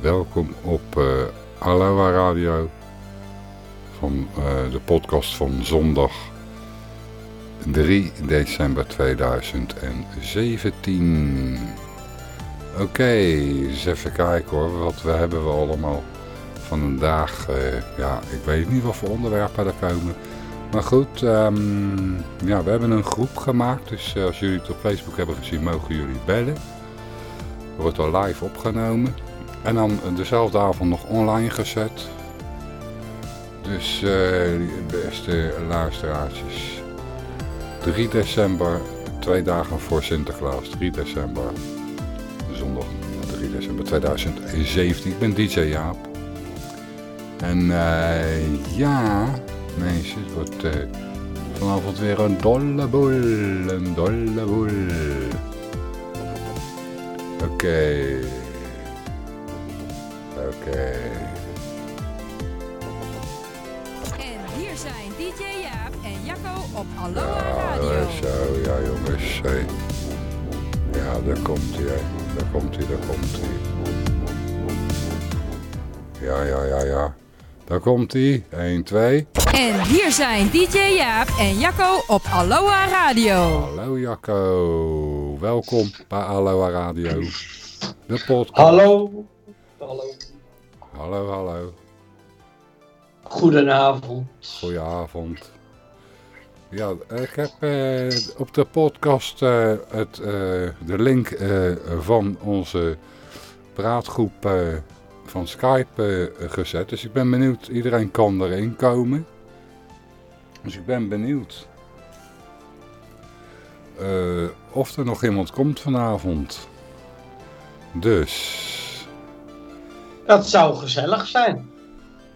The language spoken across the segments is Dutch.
Welkom op uh, Radio van uh, de podcast van zondag 3 december 2017. Oké, eens even kijken hoor, wat we hebben we allemaal vandaag. Uh, ja, ik weet niet wat voor onderwerpen er komen. Maar goed, um, ja, we hebben een groep gemaakt, dus als jullie het op Facebook hebben gezien, mogen jullie bellen wordt al live opgenomen. En dan dezelfde avond nog online gezet. Dus uh, beste luisteraartjes. 3 december, twee dagen voor Sinterklaas. 3 december, zondag 3 december 2017. Ik ben DJ Jaap. En uh, ja, mensen, het wordt vanavond weer een dolle boel, een dolle boel. Oké. Oké. Okay. En hier zijn DJ Jaap en Jacco op Aloha ja, Radio. Zo, ja jongens. Hey. Ja, daar komt hij. Daar komt hij, daar komt hij. Ja, ja, ja, ja. Daar komt hij. 1, 2. En hier zijn DJ Jaap en Jacco op Aloha Radio. Hallo Jacco. Welkom bij Aloha Radio. De podcast. Hallo. Hallo. Hallo, hallo. Goedenavond. Goedenavond. Ja, ik heb eh, op de podcast uh, het, uh, de link van onze praatgroep van Skype gezet. Dus ik ben benieuwd, iedereen kan erin komen. Dus ik ben benieuwd of er nog iemand komt vanavond. Dus. Dat zou gezellig zijn.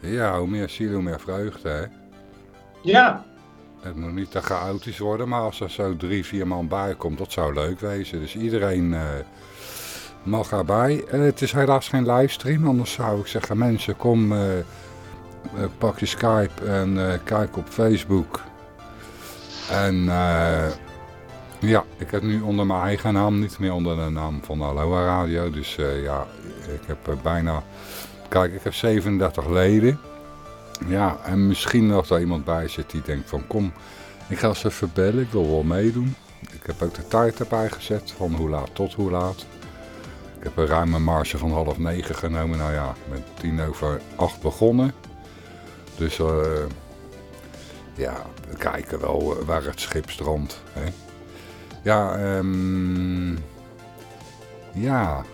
Ja, hoe meer ziel, hoe meer vreugde, hè? Ja. Het moet niet te chaotisch worden, maar als er zo drie, vier man bij komt, dat zou leuk wezen. Dus iedereen uh, mag erbij. En het is helaas geen livestream, anders zou ik zeggen, mensen, kom, uh, pak je Skype en uh, kijk op Facebook. En ja, ik heb nu onder mijn eigen naam, niet meer onder de naam van Aloha Radio. Dus ja, ik heb bijna... Kijk, ik heb 37 leden. Ja, en misschien nog daar iemand bij zit die denkt van kom, ik ga ze even bellen, ik wil wel meedoen. Ik heb ook de tijd erbij gezet, van hoe laat tot hoe laat. Ik heb een ruime marge van half negen genomen. Nou ja, met tien over acht begonnen. Dus uh, ja, we kijken wel waar het schip strandt. Ja, um, ja.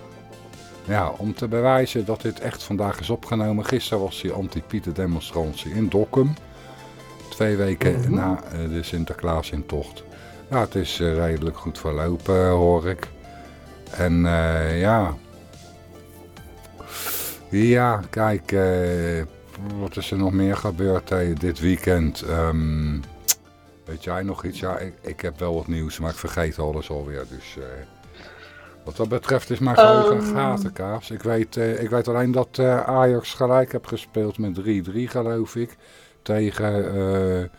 Ja, om te bewijzen dat dit echt vandaag is opgenomen. Gisteren was die anti-Pieter demonstratie in Dokkum. Twee weken mhm. na uh, de Sinterklaas in tocht. Ja, het is uh, redelijk goed verlopen, hoor ik. En uh, ja. Ja, kijk, wat is er nog meer gebeurd dit weekend? Um, Weet jij nog iets? Ja, ik, ik heb wel wat nieuws, maar ik vergeet alles alweer. Dus uh, wat dat betreft is mijn geheugen um... gatenkaas. Ik weet, uh, ik weet alleen dat uh, Ajax gelijk heb gespeeld met 3-3 geloof ik. Tegen,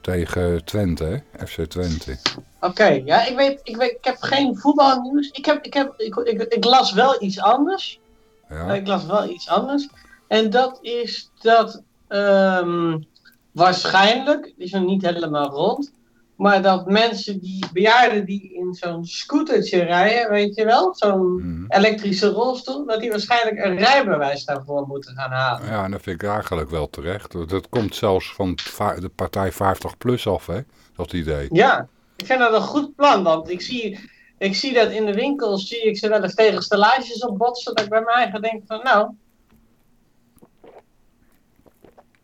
tegen Twente, FC Twente. Oké, okay, ja, ik weet, ik weet, ik heb geen voetbalnieuws. Ik, heb, ik, heb, ik, ik, ik las wel iets anders. Ja. Ik las wel iets anders. En dat is dat... Um, waarschijnlijk, het is nog niet helemaal rond, maar dat mensen die bejaarden die in zo'n scootertje rijden, weet je wel, zo'n mhm. elektrische rolstoel, dat die waarschijnlijk een rijbewijs daarvoor moeten gaan halen. Ja, en dat vind ik eigenlijk wel terecht. Dat komt zelfs van de partij 50 plus af, hè, dat idee. Ja, ik vind dat een goed plan, want ik zie, ik zie dat in de winkels, zie ik ze wel eens tegen stellages op botsen, dat ik bij mij ga denken van, nou,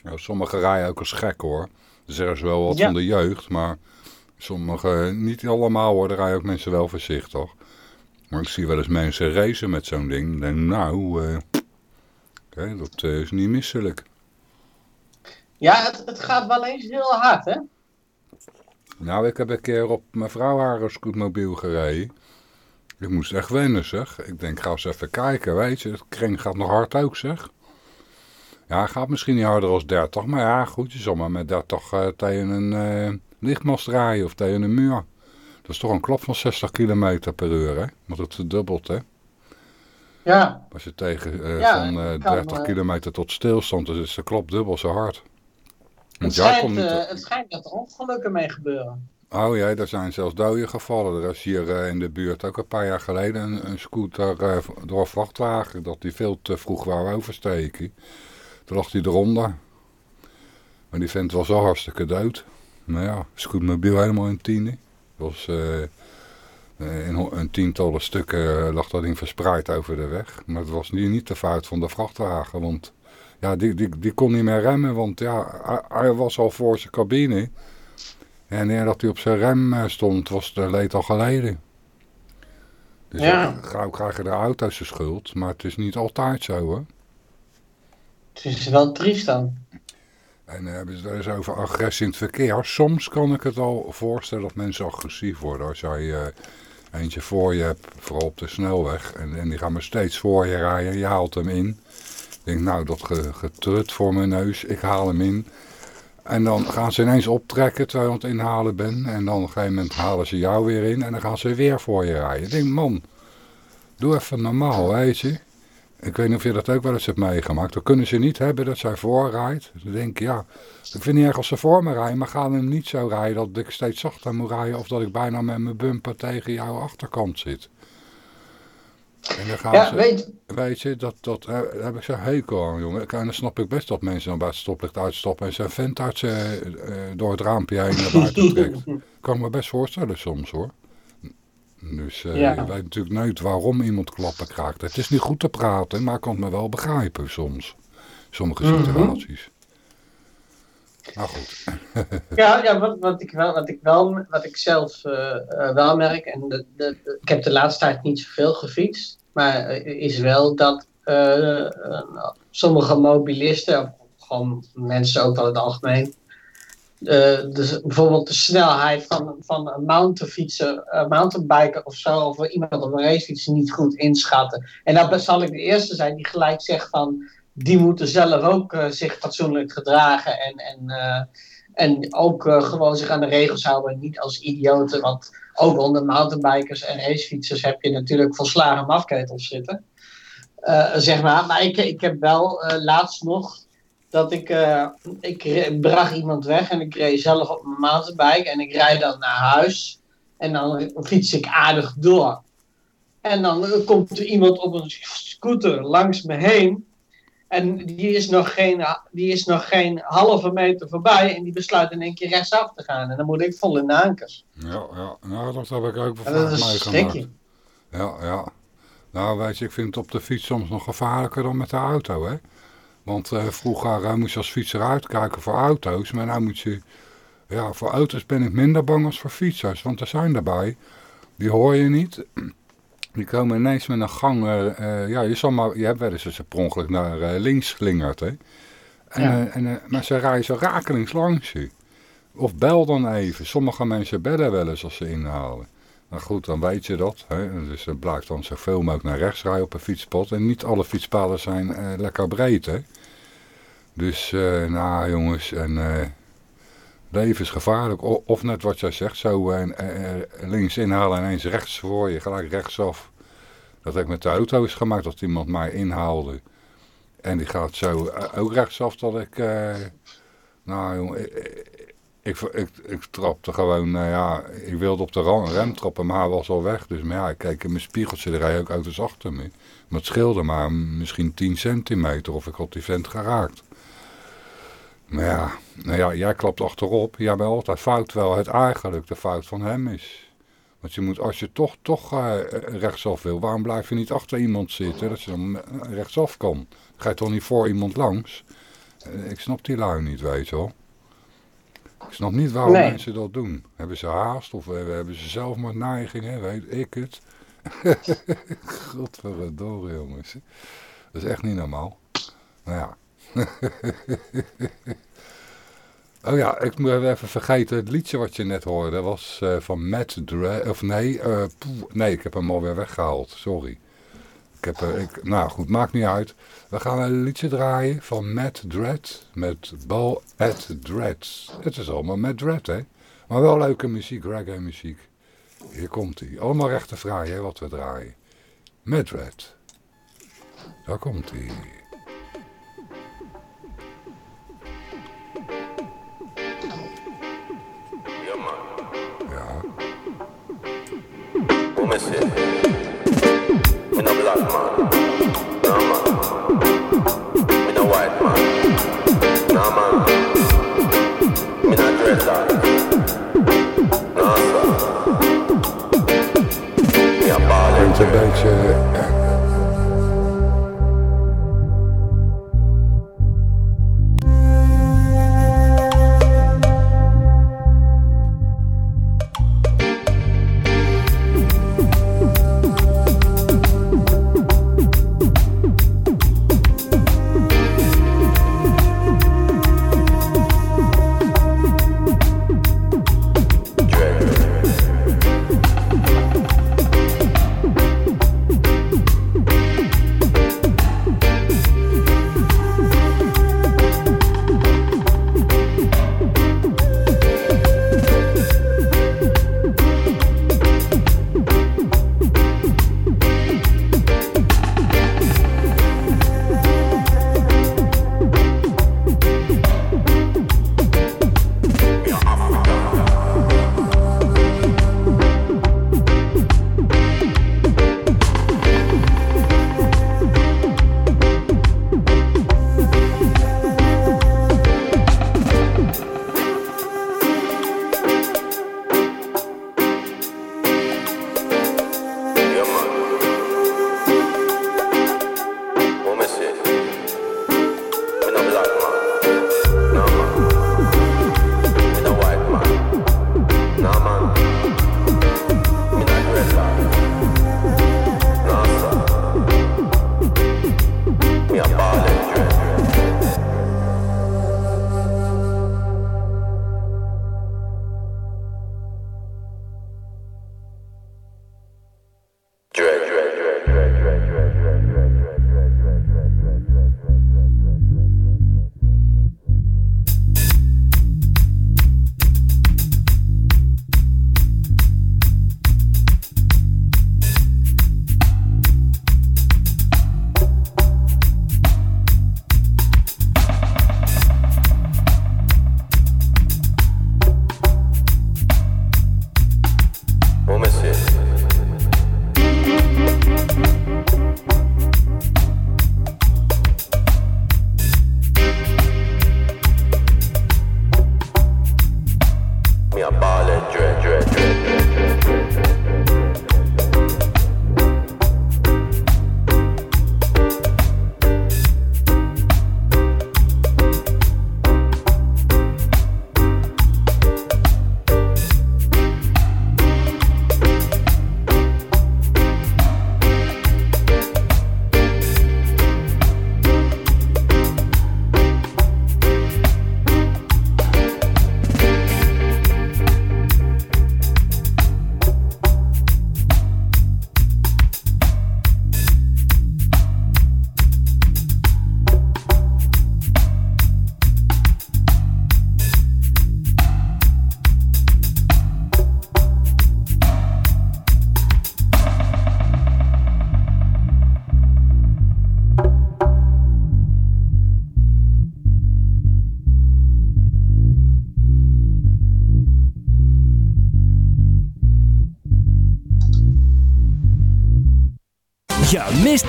Ja, sommige rijden ook als gek hoor. Dan zeggen ze wel wat van de jeugd, maar sommige, niet allemaal hoor, daar rijden ook mensen wel voorzichtig. Maar ik zie wel eens mensen racen met zo'n ding. Denk, nou, uh, dat uh, is niet misselijk. Ja, het, het, gaat wel eens heel hard, hè? Nou, ik heb een keer op mijn vrouw haar scootmobiel gereden. Ik moest echt wennen, zeg. Ik denk, ga eens even kijken, weet je. Het kring gaat nog hard ook, zeg. Ja, gaat misschien niet harder als 30, maar ja, goed, je zal maar met 30 uh, tegen een lichtmast rijden of tegen een muur. Dat is toch een klap van 60 km per uur, hè? Want het verdubbelt, hè? Ja. Als je tegen uh, van uh, 30 kilometer tot stilstand, dus is de klop dubbel zo hard. Het schijnt, het schijnt dat er ongelukken mee gebeuren. Oh ja, er zijn zelfs doden gevallen. Er is hier in de buurt ook een paar jaar geleden een, een scooter door een vrachtwagen. Dat die veel te vroeg wou oversteken. Toen lag hij eronder. Maar die vent was al hartstikke dood. Nou ja, scootmobiel helemaal in tienen. was uh, in een tientallen stukken eh, lag dat ding verspreid over de weg. Maar het was niet, niet de fout van de vrachtwagen. Want ja, die, die, die kon niet meer remmen. Want ja, hij, was al voor zijn cabine. En dat hij op zijn rem stond, was de leed al geleden. Dus ja. gauw krijgen de auto's de schuld. Maar het is niet altijd zo hoor. Het is wel triest dan. En dan hebben ze het over agressie in het verkeer. Soms kan ik het al voorstellen dat mensen agressief worden. Als jij uh, eentje voor je hebt, vooral op de snelweg. En, en die gaan maar steeds voor je rijden. Je haalt hem in. Ik denk, nou, dat getrut voor mijn neus. Ik haal hem in. En dan gaan ze ineens optrekken terwijl je aan het inhalen bent. En dan op een gegeven moment halen ze jou weer in. En dan gaan ze weer voor je rijden. Ik denk, man, doe even normaal, weet je. Ik weet niet of je dat ook wel eens hebt meegemaakt. Dan kunnen ze niet hebben dat zij voorrijdt. Dan denk ik, ja, ik vind niet erg als ze voor me rijden, maar gaan hem niet zo rijden dat ik steeds zachter moet rijden of dat ik bijna met mijn bumper tegen jouw achterkant zit. En dan gaan ja, ze, weet... weet je, dat, dat heb ik zo hekel aan, jongen. En dan snap ik best dat mensen dan bij het stoplicht uitstoppen en zijn vent uit uh, door het raampje heen naar buiten trekt. kan ik me best voorstellen soms, hoor. Dus uh, ja. je weet natuurlijk nooit waarom iemand klappen krijgt. Het is niet goed te praten, maar ik kan het me wel begrijpen soms. Sommige mhm. situaties. Nou goed. ja, ja wat, wat, ik wel, wat, ik wel, wat ik zelf uh, wel merk, en de, de, ik heb de laatste tijd niet zoveel gefietst, maar is wel dat sommige mobilisten, of gewoon mensen ook wel in het algemeen, dus bijvoorbeeld de snelheid van, van uh, mountainbiker of zo, of iemand op een racefiets niet goed inschatten. En dan zal ik de eerste zijn die gelijk zegt van, die moeten zelf ook uh, zich fatsoenlijk gedragen en, en, en ook gewoon zich aan de regels houden, niet als idioten, want ook onder mountainbikers en racefietsers heb je natuurlijk volslagen mafketels zitten. zeg maar, maar ik, ik heb wel laatst nog dat ik, uh, ik bracht iemand weg en ik reed zelf op mijn mountainbike en ik rijd dan naar huis en dan fiets ik aardig door. En dan komt er iemand op een scooter langs me heen en die is nog geen, die is nog geen halve meter voorbij en die besluit in één keer rechtsaf te gaan. En dan moet ik vol in de ankers. Ja, ja. Nou, dat heb ik ook vaak meegemaakt. Ja, ja. Nou, weet je, ik vind het op de fiets soms nog gevaarlijker dan met de auto, hè. Want uh, vroeger uh, moest je als fietser uitkijken voor auto's. Maar nu moet je... Ja, voor auto's ben ik minder bang als voor fietsers. Want er zijn erbij. Die hoor je niet. Die komen ineens met een gang... Uh, ja, je, zal maar, je hebt wel eens een per naar links slingert. Hè? En, ja. en, maar ze rijden zo rakelings langs je. Of bel dan even. Sommige mensen bellen wel eens als ze inhalen. Nou goed, dan weet je dat. Hè? Dus dan blijft dan zoveel mogelijk naar rechts rijden op een fietspad. En niet alle fietspaden zijn lekker breed. Hè? Dus, uh, nou jongens, en uh, leven is gevaarlijk. Of net wat jij zegt, zo links inhalen en eens rechts voor je, gelijk rechtsaf. Dat heb ik met de auto is gemaakt, dat iemand mij inhaalde. En die gaat zo ook rechtsaf dat ik... nou jongen, ik, ik, ik trapte gewoon, ja, ik wilde op de rem trappen, maar hij was al weg. Dus maar ja, ik keek in mijn spiegeltje, er rijden ook auto's achter me. Maar het scheelde maar misschien 10 centimeter of ik had die vent geraakt. Maar ja, nou ja, jij klapt achterop. Jij bent altijd fout, terwijl het eigenlijk de fout van hem is. Want je moet, als je toch, toch uh, rechtsaf wil, waarom blijf je niet achter iemand zitten, dat je dan rechtsaf kan? Ga je toch niet voor iemand langs? Uh, ik snap die lui niet, weet je wel. Ik snap niet waarom mensen dat doen. Hebben ze haast of hebben ze zelf maar neigingen, weet ik het. Godverdorie jongens. Dat is echt niet normaal. Nou ja. Oh ja, ik moet even vergeten. Het liedje wat je net hoorde was uh, van Matt Dre... Of nee, uh, nee, ik heb hem alweer weggehaald. Sorry. Ik heb, uh, ik, nou goed, maakt niet uit. We gaan een liedje draaien van Matt Dread met Ball at Dread. Het is allemaal Matt Dread, hè? Maar wel leuke muziek, reggae muziek. Hier komt hij. Allemaal rechte vrij, hè, wat we draaien. Matt Dread. Daar komt hij. to będzie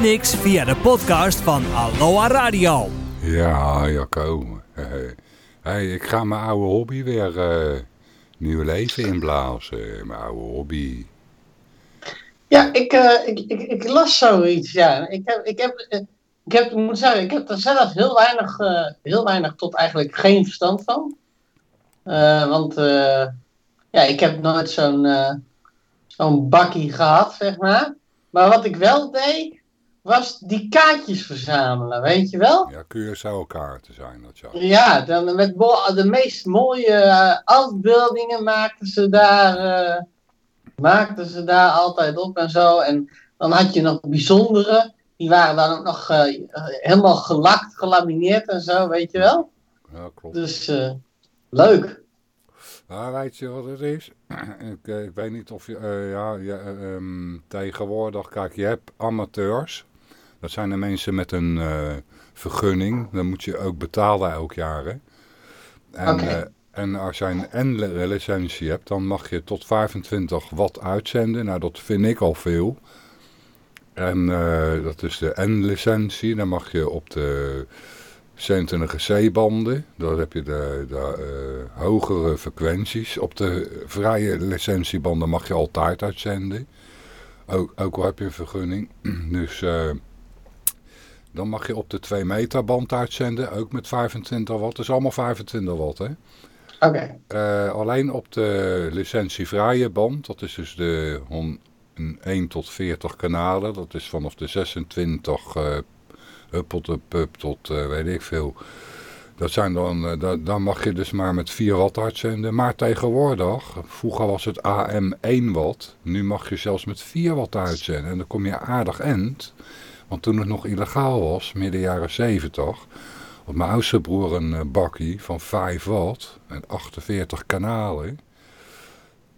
niks via de podcast van Aloha Radio. Ja, Jacco. Hey, hey, ik ga mijn oude hobby weer eh, nieuw leven inblazen. Mijn oude hobby. Ja, ik, eh, ik, ik, ik las zoiets, ja. Ik heb, ik heb, eh, ik heb, ik moet zeggen, ik heb er zelf heel weinig, eh, heel weinig tot eigenlijk geen verstand van. Eh, want eh, ja, ik heb nooit zo'n eh, zo'n bakkie gehad, zeg maar. Maar wat ik wel deed, was die kaartjes verzamelen, weet je wel? Ja, Curaçao-kaarten zijn dat, ja. Ja, dan met de meest mooie eh, afbeeldingen maakten ze daar, eh, maakten ze daar altijd op en zo. En dan had je nog bijzondere, die waren dan ook nog eh, helemaal gelakt, gelamineerd en zo, weet je wel. Ja, klopt. Dus leuk. Nou, weet je wat het is? ik, ik weet niet of je... ja, je, eh, ehm, tegenwoordig, kijk, je hebt amateurs. Dat zijn de mensen met een uh, vergunning. Dan moet je ook betalen elk jaar. Hè? En, Oké. en als je een N-licentie hebt, dan mag je tot 25 watt uitzenden. Nou, dat vind ik al veel. En dat is de N-licentie. Dan mag je op de 27 C-banden. Dan heb je de, de uh, hogere frequenties. Op de vrije licentiebanden mag je altijd uitzenden. Ook, ook al heb je een vergunning. Dus uh, dan mag je op de 2 meter band uitzenden. Ook met 25 watt. Dat is allemaal 25 watt hè. Oké. Okay. Uh, alleen op de licentievrije band. Dat is dus de 1 tot 40 kanalen. Dat is vanaf de 26 huppel de pub tot uh, weet ik veel. Dat zijn dan, uh, da, dan mag je dus maar met 4 watt uitzenden. Maar tegenwoordig, vroeger was het AM 1 watt. Nu mag je zelfs met 4 watt uitzenden. En dan kom je aardig end. Want toen het nog illegaal was, midden jaren 70... had mijn oudste broer een uh, bakkie van 5 watt en 48 kanalen...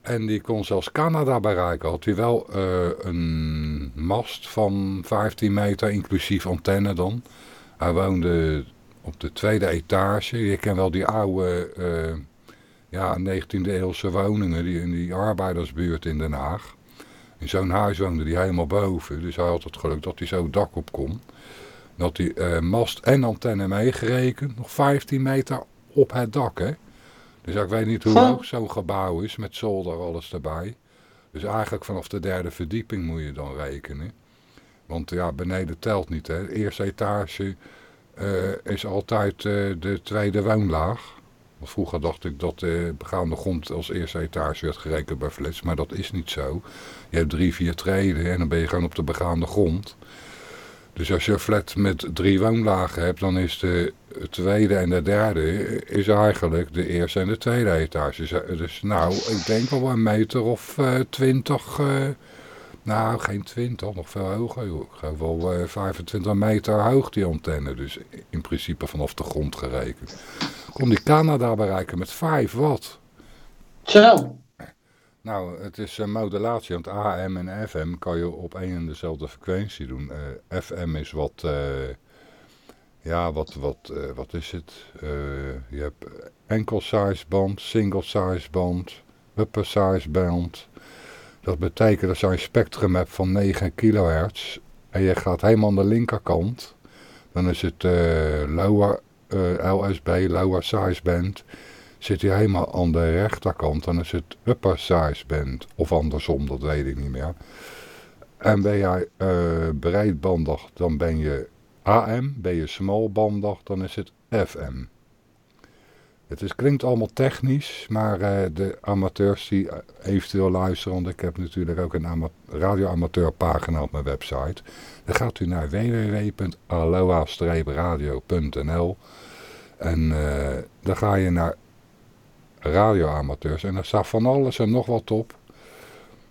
En die kon zelfs Canada bereiken. Had hij wel uh, een mast van 15 meter, inclusief antenne dan. Hij woonde op de tweede etage. Je kent wel die oude uh, ja, 19e eeuwse woningen die in die arbeidersbuurt in Den Haag. In zo'n huis woonde hij helemaal boven. Dus hij had het geluk dat hij zo het dak op kon. Dat hij uh, mast en antenne meegerekend. Nog 15 meter op het dak, hè. Dus ik weet niet hoe hoog zo'n gebouw is met zolder alles erbij. Dus eigenlijk vanaf de derde verdieping moet je dan rekenen. Want ja, beneden telt niet. Hè. De eerste etage uh, is altijd uh, de tweede woonlaag. Vroeger dacht ik dat de begaande grond als eerste etage werd gerekend bij flats. Maar dat is niet zo. Je hebt drie, vier treden en dan ben je gewoon op de begaande grond. Dus als je een flat met drie woonlagen hebt, dan is de tweede en de derde is eigenlijk de eerste en de tweede etage. Dus nou, ik denk wel een meter of uh, twintig, nou geen twintig, nog veel hoger. Joh. Ik geloof wel uh, 25 meter hoog die antenne, dus in principe vanaf de grond gerekend. Kon die Canada bereiken met 5 watt. Zo. Nou, het is een modulatie, want AM en FM kan je op één en dezelfde frequentie doen. Uh, FM is wat, uh, ja, wat, wat, uh, wat is het? je hebt enkel size band, single size band, upper size band. Dat betekent dat je een spectrum hebt van 9 kilohertz en je gaat helemaal aan de linkerkant. Dan is het lower LSB, lower size band zit hij helemaal aan de rechterkant, dan is het upper size band. Of andersom, dat weet ik niet meer. En ben jij uh, breedbandig, dan ben je AM. Ben je smalbandig, dan is het FM. Het is, klinkt allemaal technisch, maar uh, de amateurs die eventueel luisteren, want ik heb natuurlijk ook een radioamateurpagina op mijn website. Dan gaat u naar www.aloha-radio.nl en uh, dan ga je naar radioamateurs. En er staat van alles en nog wat op.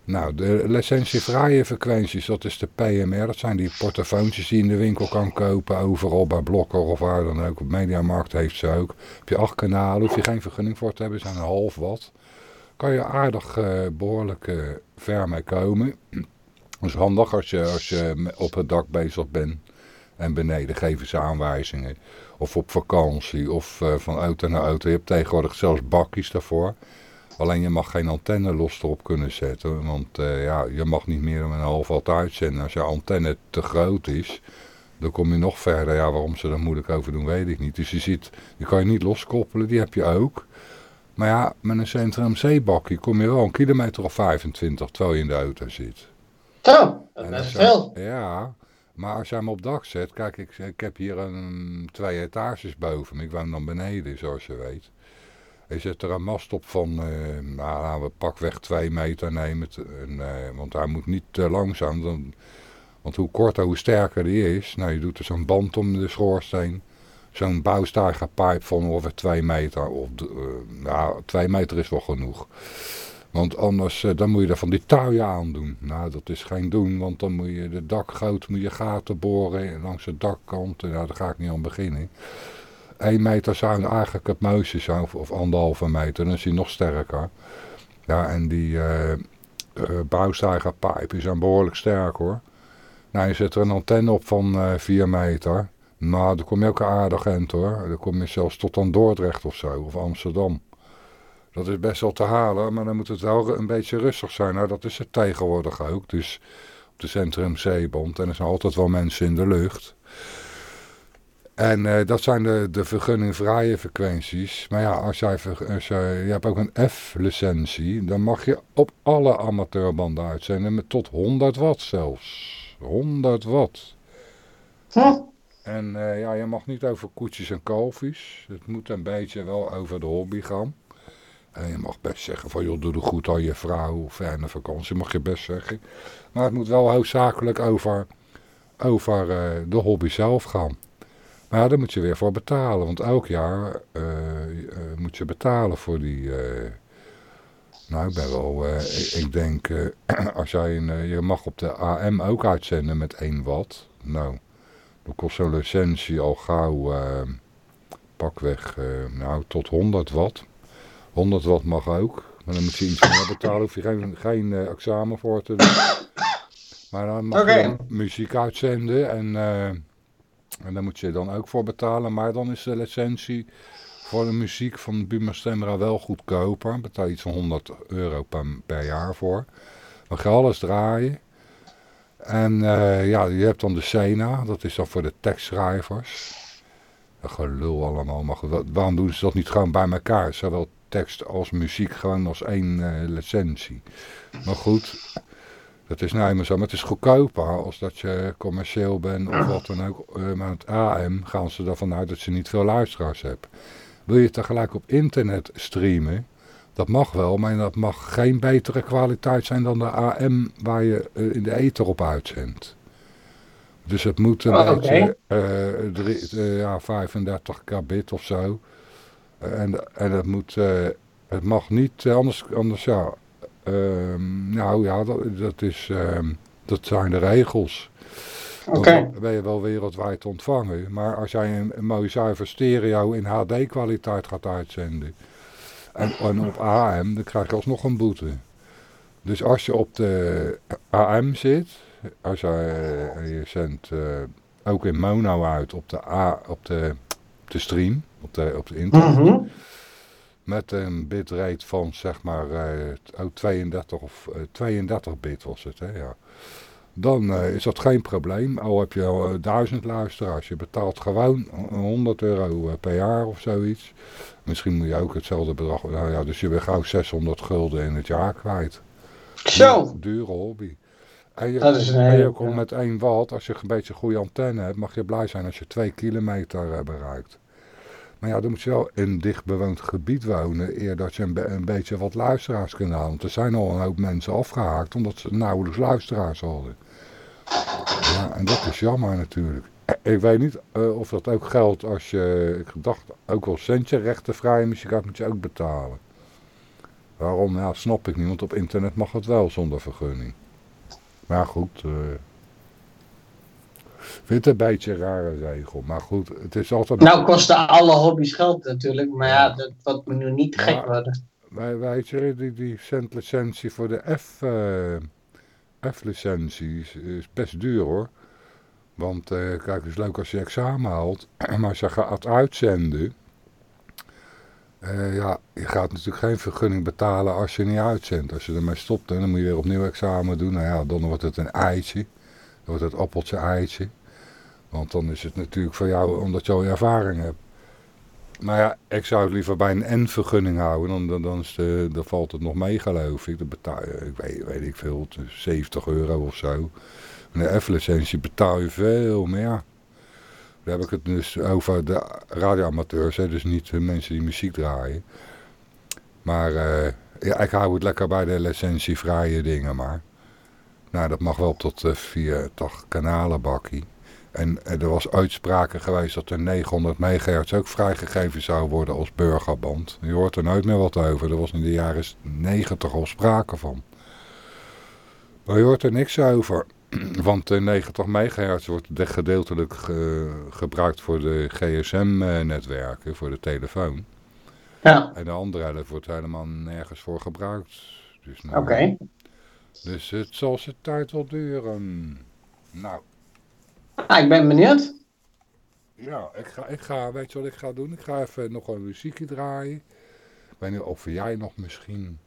Nou, de licentievrije frequenties, dat is de PMR. Dat zijn die portofoontjes die je in de winkel kan kopen. Overal bij Blokker of waar dan ook. Op Mediamarkt heeft ze ook. Heb je acht kanalen, hoef je geen vergunning voor te hebben. zijn een half watt. Kan je aardig uh, behoorlijk uh, ver mee komen. Dat is handig als je, als je op het dak bezig bent. En beneden geven ze aanwijzingen. Of op vakantie. Of uh, van auto naar auto. Je hebt tegenwoordig zelfs bakjes daarvoor. Alleen je mag geen antenne los erop kunnen zetten. Want uh, ja, je mag niet meer dan een half watt uitzenden. Als je antenne te groot is. Dan kom je nog verder. Ja, waarom ze daar moeilijk over doen weet ik niet. Dus je ziet, die kan je niet loskoppelen. Die heb je ook. Maar ja, met een Centrum C-bakje kom je wel een kilometer of 25 terwijl je in de auto zit. Zo, dat is veel. Ja, maar als jij hem op dak zet, kijk, ik, ik heb hier een, twee etages boven me. Ik woon dan beneden, zoals je weet. Je zet er een mast op van, nou, laten we pakweg twee meter nemen. En, uh, want hij moet niet te langzaam. Dan, want hoe korter, hoe sterker die is. Nou, je doet er zo'n band om de schoorsteen. Zo'n bouwstijgerpijp van ongeveer twee meter. Of, uh, nou, twee meter is wel genoeg. Want anders dan moet je er van die touwen aan doen. Nou, dat is geen doen, want dan moet je de dakgoot, moet je gaten boren langs de dakkant. Nou, daar ga ik niet aan beginnen. 1 meter zou eigenlijk het mooiste zijn, of, anderhalve meter, dan is hij nog sterker. Ja, en die uh, bouwstijgerpijpen zijn behoorlijk sterk hoor. Nou, je zet er een antenne op van uh, 4 meter. Nou, dan kom je ook aardig eind hoor. Dan kom je zelfs tot aan Dordrecht of zo, of Amsterdam. Dat is best wel te halen, maar dan moet het wel een beetje rustig zijn. Nou, dat is het tegenwoordig ook. Dus op de Centrum Zeebond. En er zijn altijd wel mensen in de lucht. En uh, dat zijn de, de vergunningvrije frequenties. Maar ja, als jij, als jij je hebt ook een F-licentie, dan mag je op alle amateurbanden uitzenden met tot 100 watt zelfs. 100 watt. Huh? En uh, ja, je mag niet over koetjes en kalfjes. Het moet een beetje wel over de hobby gaan. En je mag best zeggen van, joh, doe er goed aan je vrouw, fijne vakantie, mag je best zeggen. Maar het moet wel hoofdzakelijk over, over uh, de hobby zelf gaan. Maar daar moet je weer voor betalen, want elk jaar uh, moet je betalen voor die... nou, ik ben wel, ik, ik, denk, als jij een, je mag op de AM ook uitzenden met 1 watt. Nou, dan kost zo'n licentie al gauw pakweg, nou, tot 100 watt. 100 watt mag ook. Maar dan moet je iets meer betalen. Hoef je geen, geen examen voor te doen. Maar dan mag okay. je muziek uitzenden. En, en daar moet je dan ook voor betalen. Maar dan is de licentie voor de muziek van Buma Stemra wel goedkoper. Betaal je iets van 100 euro per, jaar voor. Dan ga je alles draaien. En uh, ja, je hebt dan de Sena. Dat is dan voor de tekstschrijvers. Dat gelul allemaal. Maar waarom doen ze dat niet gewoon bij elkaar? Zowel tekst als muziek gewoon als één uh, licentie. Maar goed, dat is nou eenmaal zo. Maar het is goedkoper als dat je commercieel bent of wat dan ook. Maar het AM gaan ze ervan uit dat ze niet veel luisteraars hebben. Wil je tegelijk op internet streamen, dat mag wel, maar dat mag geen betere kwaliteit zijn dan de AM waar je uh, in de ether op uitzendt. Dus het moet een oh, beetje okay. drie, ja, 35 kbit of zo. En, en het, moet, uh, het mag niet, anders, anders ja, nou ja, dat, dat, is, um, dat zijn de regels. Oké. Okay. Dan ben je wel wereldwijd te ontvangen. Maar als jij een, een mooie zuiver stereo in HD kwaliteit gaat uitzenden. En, en op AM, dan krijg je alsnog een boete. Dus als je op de AM zit, als jij, uh, je zendt uh, ook in mono uit op de, A, op de, de stream, op de, op de internet. Mm -hmm. Met een bitrate van zeg maar uh, 32 of uh, 32 bit was het. Hè, ja. Dan uh, is dat geen probleem. Al heb je 1000 luisteraars. Je betaalt gewoon 100 euro eh, per jaar of zoiets. Misschien moet je ook hetzelfde bedrag. Nou ja, dus je bent gauw 600 gulden in het jaar kwijt. Zo. Dure hobby. En je, dat is een en je komt met 1 watt, als je een beetje goede antenne hebt, mag je blij zijn als je 2 kilometer bereikt. Maar ja, dan moet je wel in een dichtbewoond gebied wonen, eer dat je een, be een, beetje wat luisteraars kunt halen. Want er zijn al een hoop mensen afgehaakt, omdat ze nauwelijks luisteraars hadden. Ja, en dat is jammer natuurlijk. Ik weet niet uh, of dat ook geldt als je, ik dacht, ook wel centje rechtenvrije muziek moet je ook betalen. Waarom? Ja, snap ik niet, want op internet mag het wel zonder vergunning. Maar goed, uh, vind het een beetje een rare regel. Maar goed, het is altijd... Nou kosten alle hobby's geld natuurlijk. Maar ja, dat wat me nu niet gek ja, worden. Wij, je, die, die centlicentie voor de F, uh, F-licentie is, is, best duur hoor. Want uh, kijk, het is leuk als je examen haalt. Maar als je gaat uitzenden... Uh, ja, je gaat natuurlijk geen vergunning betalen als je niet uitzendt. Als je ermee stopt, dan moet je weer opnieuw examen doen. Nou ja, dan wordt het een eitje. Dan wordt het appeltje eitje. Want dan is het natuurlijk voor jou omdat je al ervaring hebt. Maar ja, ik zou het liever bij een N-vergunning houden. Dan, dan, is de, dan valt het nog mee geloof ik. Dan betaal ik weet, weet ik veel, 70 euro of zo. Een F-licentie betaal je veel meer. Daar heb ik het dus over de radioamateurs. Hè, dus niet mensen die muziek draaien. Maar uh, ja, ik hou het lekker bij de licentievrije dingen maar. Nou, dat mag wel tot uh, 84 kanalen bakkie. En er was uitspraken geweest dat de 900 megahertz ook vrijgegeven zou worden als burgerband. Je hoort er nooit meer wat over. Er was in de jaren 90 al sprake van. Maar je hoort er niks over. Want de 90 megahertz wordt gedeeltelijk ge gebruikt voor de gsm-netwerken, voor de telefoon. Ja. En de andere helft wordt helemaal nergens voor gebruikt. Dus nou, Oké. Okay. Dus het zal zijn tijd wel duren. Nou. Ah, ik ben benieuwd. Ja, ik ga, ik ga, weet je wat ik ga doen? Ik ga even nog een muziekje draaien. Ik weet niet of jij nog misschien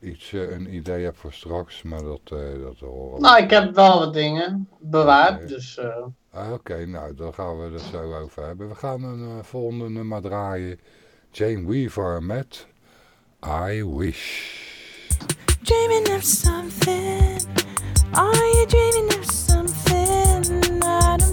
iets, uh, een idee hebt voor straks, maar dat, uh, dat horen Nou, ik heb wel wat dingen bewaard, okay. dus... Uh... Ah, Oké, okay, nou, daar gaan we het zo over hebben. We gaan een volgende nummer draaien. Jane Weaver met I Wish. Dreaming of something Are you dreaming of something? I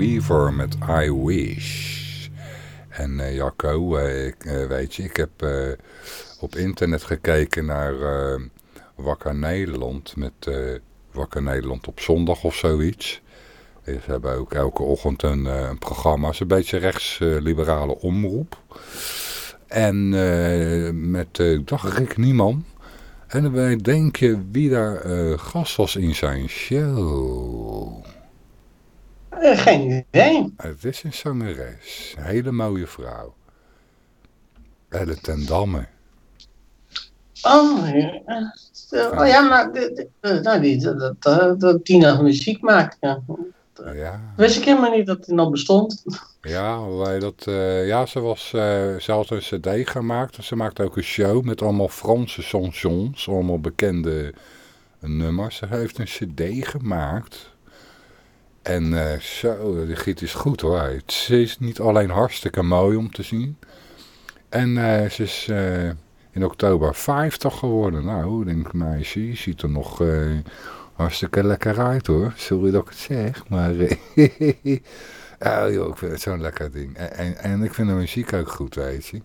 Weaver met I Wish. En eh, Jacco, eh, eh, weet je, ik heb op internet gekeken naar Wakker Nederland met Wakker Nederland op zondag of zoiets. Ze hebben ook elke ochtend een, een programma, het is een beetje rechtsliberale omroep. En met, dacht ik, niemand. En dan denk je wie daar gast was in zijn show. Eh, geen idee. Het is een zangeres. Een hele mooie vrouw. Elle ten Damme. Oh, ja. Eh, oh ja, maar eh, nou, die, dat, dat, dat Tina muziek maakt, ja. Ja, wist ik helemaal niet dat hij nog bestond. ja, wij dat, ja ze, was, eh, ze had een cd gemaakt. Ze maakte ook een show met allemaal Franse chansons. Allemaal bekende nummers. Ze heeft een cd gemaakt. En eh, zo, de giet is goed hoor. Ze is niet alleen hartstikke mooi om te zien. En eh, ze is eh, in oktober 50 geworden. Nou, denk ik, meisje, je ziet er nog hartstikke lekker uit hoor. Sorry dat ik het zeg, maar... oh, joh, ik vind het zo'n lekker ding. En, en, en ik vind de muziek ook goed, weet je.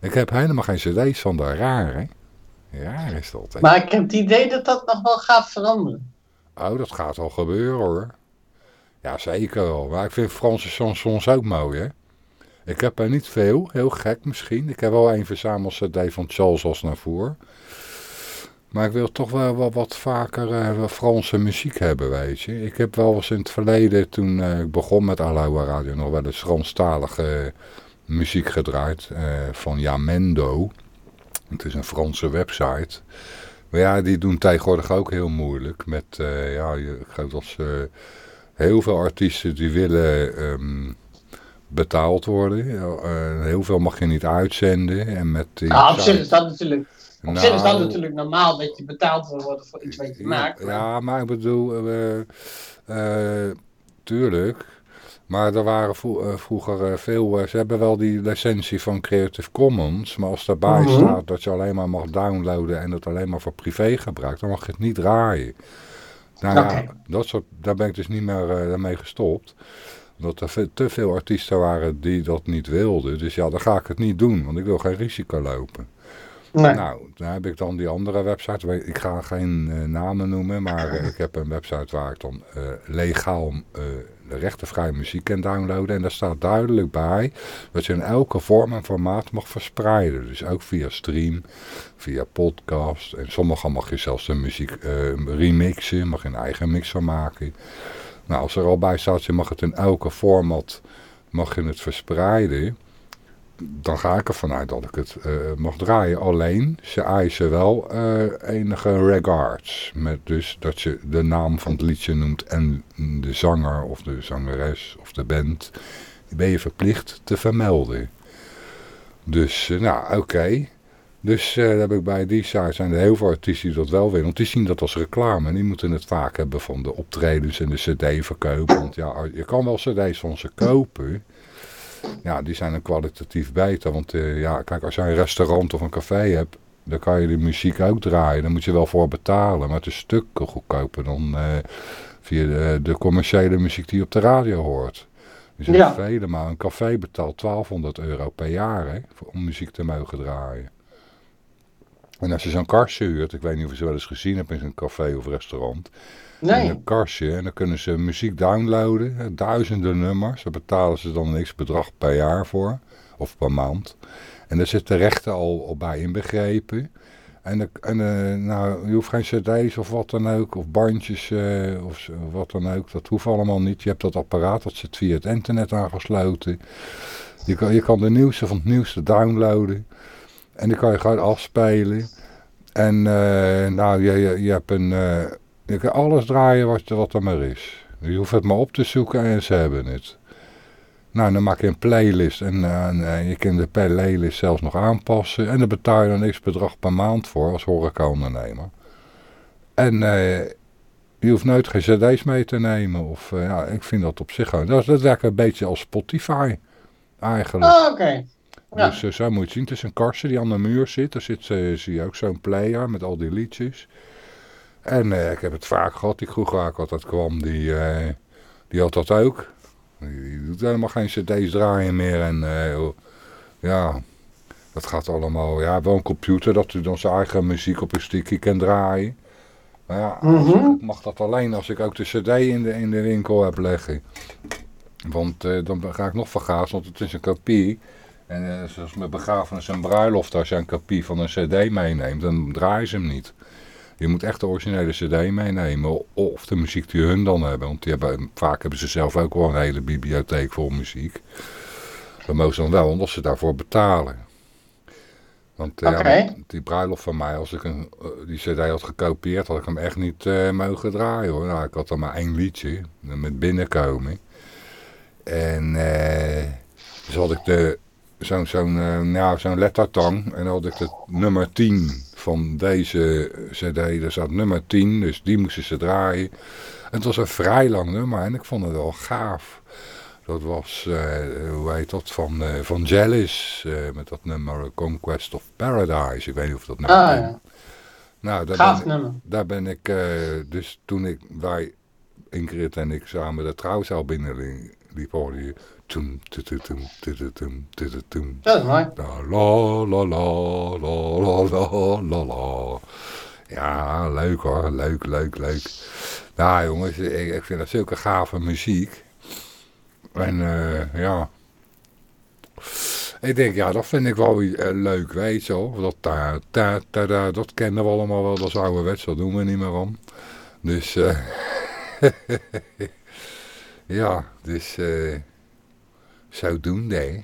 Ik heb helemaal geen cd's van de raar, hè. Raar is dat, hè. Maar ik heb het idee dat dat nog wel gaat veranderen. Oh, dat gaat al gebeuren hoor. Ja, zeker wel. Maar ik vind Franse chansons ook mooi, hè. Ik heb er niet veel, heel gek misschien. Ik heb wel een verzameld cd van Charles Aznavour. Maar ik wil toch wel, wat vaker eh, Franse muziek hebben, weet je. Ik heb wel eens in het verleden, toen eh, ik begon met Aloha Radio, nog wel eens Franstalige muziek gedraaid. eh, van Jamendo. Het is een Franse website. Maar ja, die doen tegenwoordig ook heel moeilijk. Met, ja, ik geloof dat ze heel veel artiesten die willen ehm, betaald worden. Eh, heel veel mag je niet uitzenden. En met die Ja, op zich is dat natuurlijk, op zich is dat Nou, natuurlijk normaal dat je betaald wil worden voor iets wat je maakt. Ja, ja, maar ik bedoel, eh, tuurlijk. Maar er waren vro- vroeger veel, ze hebben wel die licentie van Creative Commons. Maar als daarbij Mhm. staat dat je alleen maar mag downloaden en het alleen maar voor privégebruik, dan mag je het niet draaien. Nou ja, dat soort, daar ben ik dus niet meer eh, daarmee gestopt. Omdat er te veel artiesten waren die dat niet wilden. Dus ja, dan ga ik het niet doen, want ik wil geen risico lopen. Nou, daar heb ik dan die andere website. Ik ga geen eh, namen noemen, maar eh, ik heb een website waar ik dan eh, legaal rechtenvrij muziek kan downloaden. En daar staat duidelijk bij dat je in elke vorm en formaat mag verspreiden. Dus ook via stream, via podcast. En sommige mag je zelfs de muziek remixen, mag je een eigen mix van maken. Nou, als er al bij staat, je mag het in elke format mag je het verspreiden dan ga ik ervan uit dat ik het eh, mag draaien. Alleen, ze eisen wel eh, enige regards. Met dus dat je de naam van het liedje noemt en de zanger of de zangeres of de band. Die ben je verplicht te vermelden. Dus, eh, nou, oké. Dus eh, heb ik bij die site zijn er heel veel artiesten die dat wel willen. Want die zien dat als reclame. En die moeten het vaak hebben van de optredens en de cd-verkoop. Want ja, je kan wel cd's van ze kopen. Ja, die zijn dan kwalitatief beter. Want eh, ja, kijk, als je een restaurant of een café hebt, dan kan je die muziek ook draaien. Daar moet je wel voor betalen. Maar het is stukken goedkoper dan eh, via de, de commerciële muziek die je op de radio hoort. Zijn Ja. vele, maar een café betaalt 1200 euro per jaar hè, om muziek te mogen draaien. En als je zo'n kastje huurt, ik weet niet of je ze wel eens gezien hebt in zo'n café of restaurant. In een kastje en dan kunnen ze muziek downloaden, duizenden nummers. Daar betalen ze dan een x-bedrag per jaar voor, of per maand. En daar zitten rechten al, al bij inbegrepen. En, en eh, nou, je hoeft geen cd's of wat dan ook, of bandjes eh, of wat dan ook. Dat hoeft allemaal niet. Je hebt dat apparaat, dat zit via het internet aangesloten. Je kan, je kan de nieuwste van het nieuwste downloaden. En die kan je gewoon afspelen. En eh, nou, je, je, hebt een... je kan alles draaien wat, wat er maar is. Je hoeft het maar op te zoeken en ze hebben het. Nou, dan maak je een playlist en, eh, en, eh, je kunt de playlist zelfs nog aanpassen. En daar betaal je dan niks bedrag per maand voor als horecaondernemer. En eh, je hoeft nooit geen cd's mee te nemen. Of, eh, ja, ik vind dat op zich gewoon... Dat, dat werkt een beetje als Spotify, eigenlijk. Oh, oké. Ja. Dus zo moet je zien. Het is een kastje die aan de muur zit. Daar zit, zie je ook zo'n player met al die liedjes. En eh, ik heb het vaak gehad. Die kroeg waar ik altijd kwam, die, eh, die had dat ook. Die, die doet helemaal geen cd's draaien meer. En eh, ja, dat gaat allemaal... Ja, wel een computer dat u dan zijn eigen muziek op een stickje kan draaien. Maar ja, Mhm. ik mag dat alleen als ik ook de cd in de, in de winkel heb liggen. Want dan ga ik nog vergaas, want het is een kopie. En zoals met begrafenis en bruiloft, als je een kopie van een cd meeneemt, dan draaien ze hem niet. Je moet echt de originele cd meenemen, of de muziek die hun dan hebben. Want die hebben, vaak hebben ze zelf ook wel een hele bibliotheek vol muziek. Dat mogen ze dan wel, omdat ze daarvoor betalen. Want eh, ja, die bruiloft van mij, als ik een, eh, die cd had gekopieerd, had ik hem echt niet eh, mogen draaien hoor. Nou, ik had dan maar één liedje, met binnenkomen. En dus had ik de, zo'n zo'n eh, nou, zo'n lettertang en dan had ik de nummer 10 van deze cd. Daar zat nummer 10, dus die moesten ze draaien. En het was een vrij lang nummer en ik vond het wel gaaf. Dat was, eh, hoe heet dat, van, eh van Jealous, met dat nummer Conquest of Paradise. Ik weet niet of dat nummer Ah, ja. Nou, daar Gaaf ben, nummer. daar ben ik, dus toen ik, wij, Ingrid en ik samen de trouwzaal binnenliep, hoorde dat is mooi. La la la la la la la. Ja, leuk hoor. Leuk, leuk, leuk. Nou jongens, ik, vind dat zulke gave muziek. En uh, ja... Ik denk, ja, dat vind ik wel eh, leuk, weet je wel. Dat, ta, ta, ta, ta, dat kennen we allemaal wel, dat is ouderwets, dat doen we niet meer om. Dus, eh, ja, dus... Uh, zodoende, hè.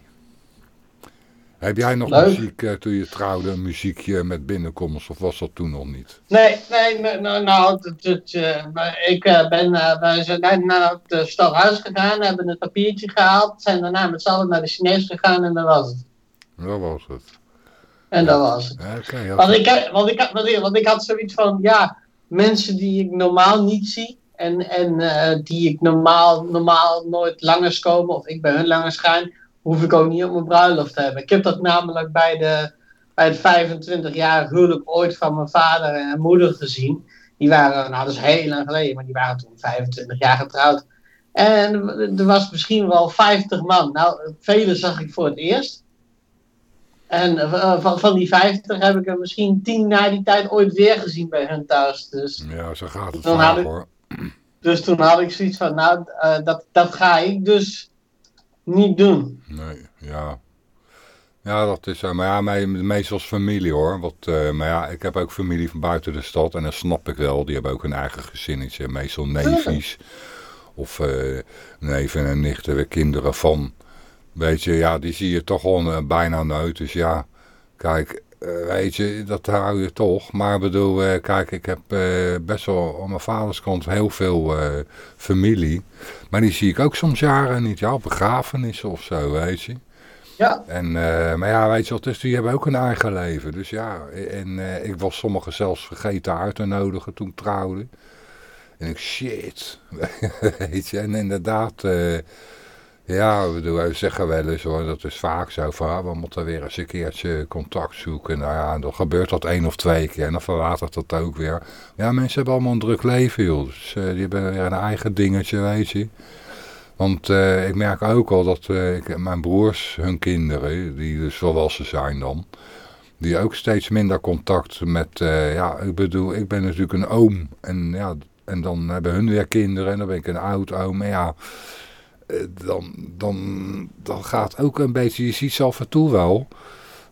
Heb jij nog Leuk. muziek eh, toen je trouwde, een muziekje met binnenkomst, of was dat toen nog niet? Nee, nee, nou, nou eh, ik eh, ben, wij zijn naar het stadhuis gegaan, hebben het papiertje gehaald, zijn daarna met z'n allen naar de Chinees gegaan en dat was het. Dat was het. En dat was het. Want ik, want, ik, want, ik, want ik had zoiets van, ja, mensen die ik normaal niet zie en, en eh, die ik normaal, normaal nooit langers komen of ik bij hun langers ga, hoef ik ook niet op mijn bruiloft te hebben. Ik heb dat namelijk bij, de, bij het 25-jarig huwelijk ooit van mijn vader en moeder gezien. Die waren, nou dat is heel lang geleden, maar die waren toen 25 jaar getrouwd. En er was misschien wel 50 man. Nou, vele zag ik voor het eerst. En eh, van, van die 50 heb ik er misschien 10 na die tijd ooit weer gezien bij hun thuis. Dus, Ja, zo gaat het Dan vaak hoor. Dus toen had ik zoiets van, nou, eh, dat, dat ga ik dus niet doen. Nee, ja. Ja, dat is zo. Maar ja, mij- meestal familie hoor. Want, eh, maar ja, ik heb ook familie van buiten de stad. En dat snap ik wel. Die hebben ook een eigen gezinnetje. Meestal neefjes. Of eh neven en nichten, weer kinderen van. Weet je, ja, die zie je toch gewoon eh, bijna nooit. Dus ja, kijk, weet je, dat hou je toch. Maar bedoel, eh, kijk, ik heb eh, best wel aan mijn vaders kant heel veel eh, familie. Maar die zie ik ook soms jaren niet. Ja, begrafenissen of zo, weet je. Ja, En, eh, maar ja, weet je wat, dus die hebben ook een eigen leven. Dus ja, en eh, ik was sommigen zelfs vergeten uit te nodigen toen ik trouwde. En ik, shit. weet je, en inderdaad, eh, ja, bedoel, wij zeggen wel eens hoor, dat is vaak zo van, ah, we moeten weer eens een keertje contact zoeken. Nou ja, dan gebeurt dat één of twee keer en dan verwatert dat ook weer. Ja, mensen hebben allemaal een druk leven, joh. Dus eh, die hebben weer een eigen dingetje, weet je. Want eh, ik merk ook al dat eh, ik, mijn broers, hun kinderen, die dus volwassen zijn dan, die ook steeds minder contact met, ja, ik bedoel, ik ben natuurlijk een oom. En ja, en dan hebben hun weer kinderen en dan ben ik een oud oom. En ja, dan, dan, dan gaat ook een beetje, je ziet ze af en toe wel.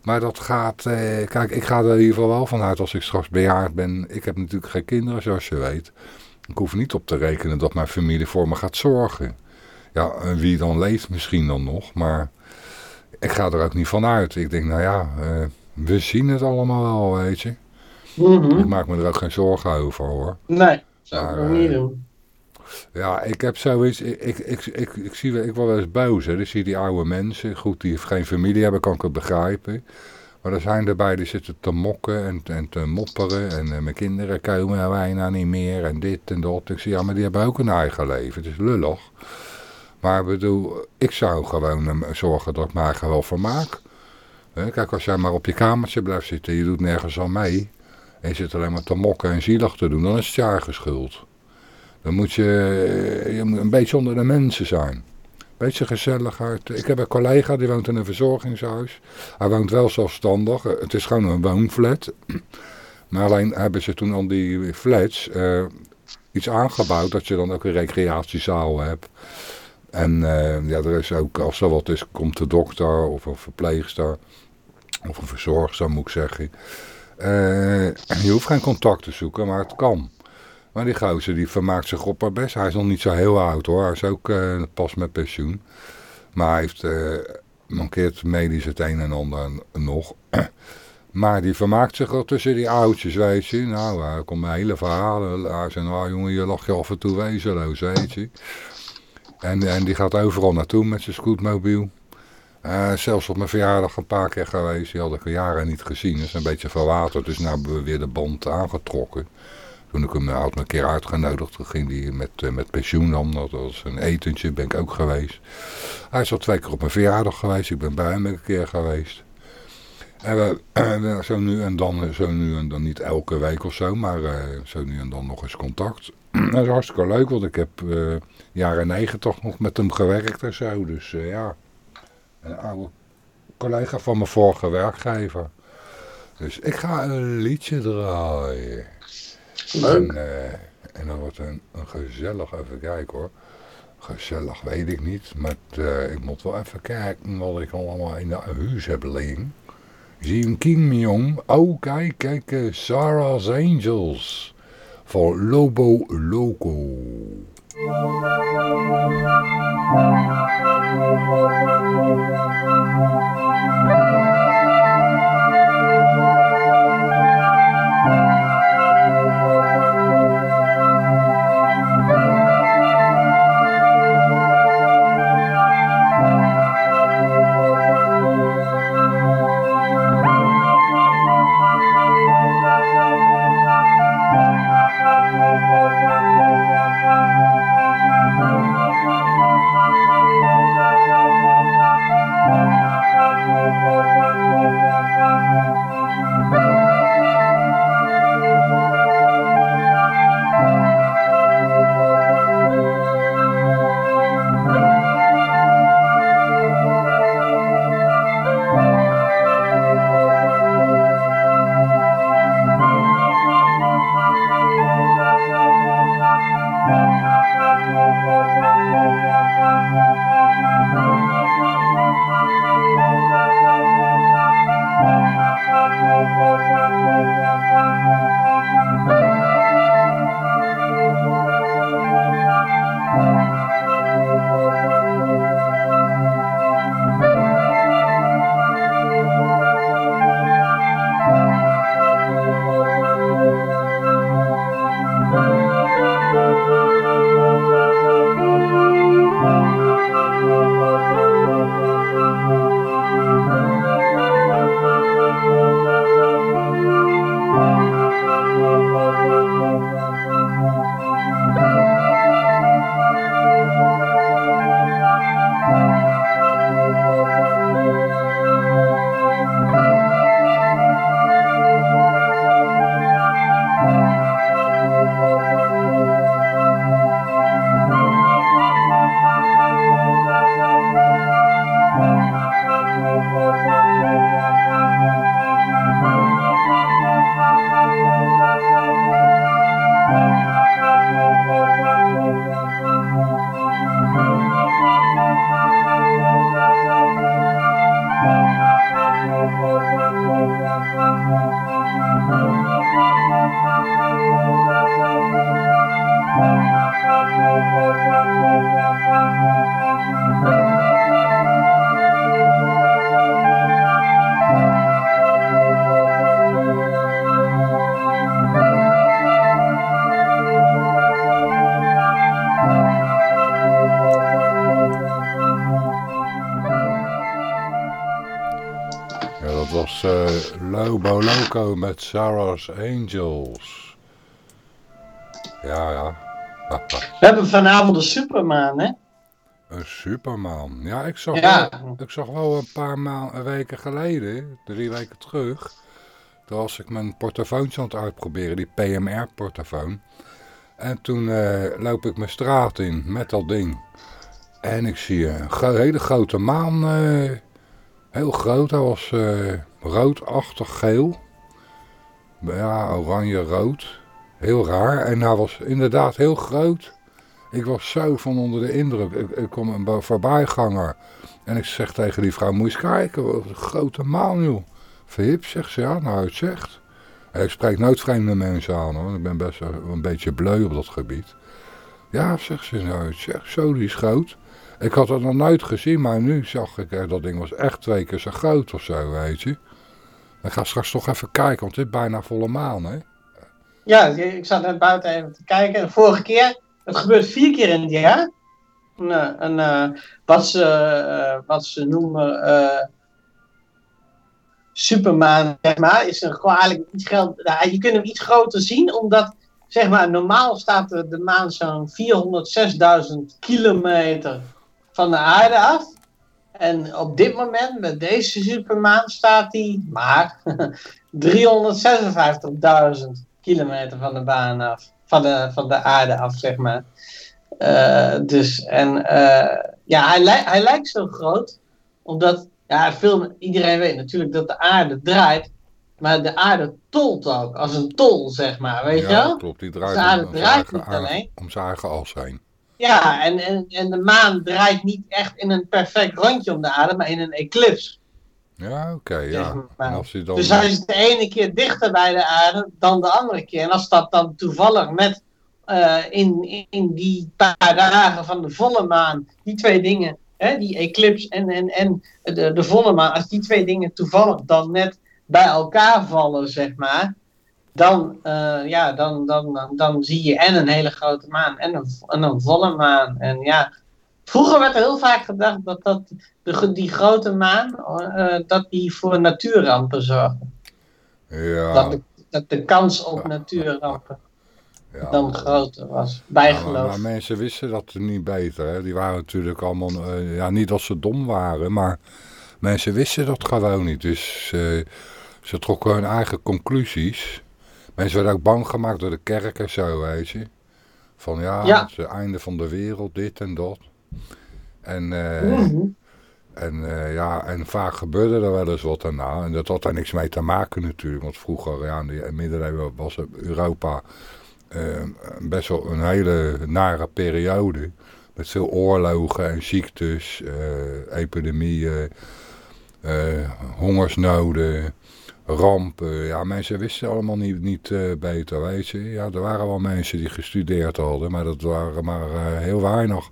Maar dat gaat, eh, kijk, ik ga er in ieder geval wel vanuit als ik straks bejaard ben. Ik heb natuurlijk geen kinderen, zoals je weet. Ik hoef niet op te rekenen dat mijn familie voor me gaat zorgen. Ja, en wie dan leeft misschien dan nog, maar ik ga er ook niet van uit. Ik denk, nou ja, eh, we zien het allemaal wel, weet je. mhm. Ik maak me er ook geen zorgen over, hoor. nee, zou ik Maar, ook niet eh, doen. Ja, ik heb zoiets, ik, ik, ik, ik, ik zie wel, ik wel eens hè. Dan zie die oude mensen, goed, die geen familie hebben, kan ik het begrijpen. Maar er zijn erbij die zitten te mokken en, en te mopperen en eh, mijn kinderen komen nou niet meer en dit en dat. Ik zie, ja, maar die hebben ook een eigen leven, het is lullig. Maar ik bedoel, ik zou gewoon eh, zorgen dat ik me eigen wel vermaak. Kijk, als jij maar op je kamertje blijft zitten, je doet nergens aan mee. En je zit alleen maar te mokken en zielig te doen, dan is het je. Dan moet je, je een beetje onder de mensen zijn. Beetje gezelligheid. Ik heb een collega die woont in een verzorgingshuis. Hij woont wel zelfstandig. Eh, Het is gewoon een woonflat. Maar alleen hebben ze toen al die flats eh, iets aangebouwd dat je dan ook een recreatiezaal hebt. En eh, ja, er is ook, als er wat is, komt de dokter of een verpleegster. Of een verzorgster moet ik zeggen. Je hoeft geen contact te zoeken, maar het kan. Maar die gozer die vermaakt zich op haar best. Hij is nog niet zo heel oud hoor. Hij is ook eh, pas met pensioen. Maar hij heeft, eh, mankeert medisch het een en ander nog. Maar die vermaakt zich wel tussen die oudjes, weet je. Nou, hij komt met hele verhalen. Hij zei, nou jongen, je lag je af en toe wezenloos, weet je. En, en die gaat overal naartoe met zijn scootmobiel. Eh, zelfs op mijn verjaardag een paar keer geweest. Die had ik al jaren niet gezien. Dat is een beetje verwaterd. Dus nu hebben we weer de band aangetrokken. Toen ik hem had me een keer uitgenodigd. Ging hij met, eh, met pensioen dan. Dat was een etentje. Ben ik ook geweest. Hij is al twee keer op mijn verjaardag geweest. Ik ben bij hem een keer geweest. En we, we- zo nu en dan, zo nu en dan niet elke week of zo, maar eh, zo nu en dan nog eens contact. dat is hartstikke leuk, want ik heb eh, jaren negentig nog met hem gewerkt en zo. Dus eh, ja, een oude collega van mijn vorige werkgever. Dus ik ga een liedje draaien. Leuk. En, eh, en dan wordt een, een gezellig, even kijken hoor. Gezellig weet ik niet, maar eh, ik moet wel even kijken wat ik allemaal in de huis heb liggen. Zie je een King Jong? Oh, kijk, kijk, eh, Sarah's Angels. Van Lobo Loco. Ja, Met Sarah's Angels. Ja, ja. We hebben vanavond een supermaan, hè? Een superman. Ja, ik zag, Ja. wel, ik zag wel een paar ma weken geleden, drie weken terug. Toen was ik mijn portofoontje aan het uitproberen, die PMR-portofoon. En toen eh, loop ik mijn straat in met dat ding. En ik zie een hele grote maan. eh, heel groot, hij was eh, roodachtig geel. Ja, oranje-rood. Heel raar. En hij was inderdaad heel groot. Ik was zo van onder de indruk. Ik, kom een voorbijganger. En ik zeg tegen die vrouw, moet je eens kijken, wat een grote maan joh. Verhip, zegt ze, ja, nou het zegt. En ik spreek nooit vreemde mensen aan hoor. Ik ben best een beetje bleu op dat gebied. Ja, zegt ze, nou het zegt, zo die is groot. Ik had het nog nooit gezien, maar nu zag ik, eh, dat ding was echt twee keer zo groot of zo, weet je. Ik ga straks toch even kijken, want het is bijna volle maan, hè? Ja, ik zat net buiten even te kijken. De vorige keer, het gebeurt vier keer in het jaar. Een, eh, eh, wat, ze, eh, wat ze noemen supermaan, zeg maar, is een, gewoon eigenlijk iets geld. nou, je kunt hem iets groter zien, omdat zeg maar, normaal staat de maan zo'n 406.000 kilometer van de aarde af. En op dit moment, met deze supermaan, staat hij maar 356.000 kilometer van de baan af. Van de, van de aarde af, zeg maar. Eh, dus, en eh, ja, hij, hij lijkt zo groot, omdat ja, veel, iedereen weet natuurlijk dat de aarde draait, maar de aarde tolt ook, als een tol, zeg maar, weet je ja, wel? klopt. Die draait De aarde om, om zijn draait niet alleen. om zijn eigen as heen. Ja, en, en, en de maan draait niet echt in een perfect rondje om de aarde, maar in een eclips. Ja, oké, ja. En als hij dan... Dus hij is de ene keer dichter bij de aarde dan de andere keer. En als dat dan toevallig met eh, in, in die paar dagen van de volle maan, die twee dingen, hè, die eclips en, en, en de, de volle maan, als die twee dingen toevallig dan net bij elkaar vallen, zeg maar, dan, eh, ja, dan, dan, dan, dan zie je en een hele grote maan en een, en een volle maan. En ja, vroeger werd er heel vaak gedacht dat, dat de, die grote maan, eh, dat die voor natuurrampen zorgde. ja, Dat, de, dat de kans op natuurrampen ja. dan groter was. Ja, maar, Bijgeloof. maar mensen wisten dat niet beter. Hè? Die waren natuurlijk allemaal, eh, ja, niet dat ze dom waren, maar mensen wisten dat gewoon niet. Dus ze trokken hun eigen conclusies. Mensen werden ook bang gemaakt door de kerk en zo, weet je. Van ja, Ja. het is het einde van de wereld, dit en dat. En, eh, Mhm. en, eh, ja, en vaak gebeurde er wel eens wat daarna. En dat had daar niks mee te maken natuurlijk. Want vroeger, ja, in de middeleeuwen was Europa eh, best wel een hele nare periode. Met veel oorlogen en ziektes, eh, epidemieën, hongersnoden, rampen. Ja, mensen wisten allemaal niet, niet eh, beter, weet je. Ja, er waren wel mensen die gestudeerd hadden, maar dat waren maar eh, heel weinig.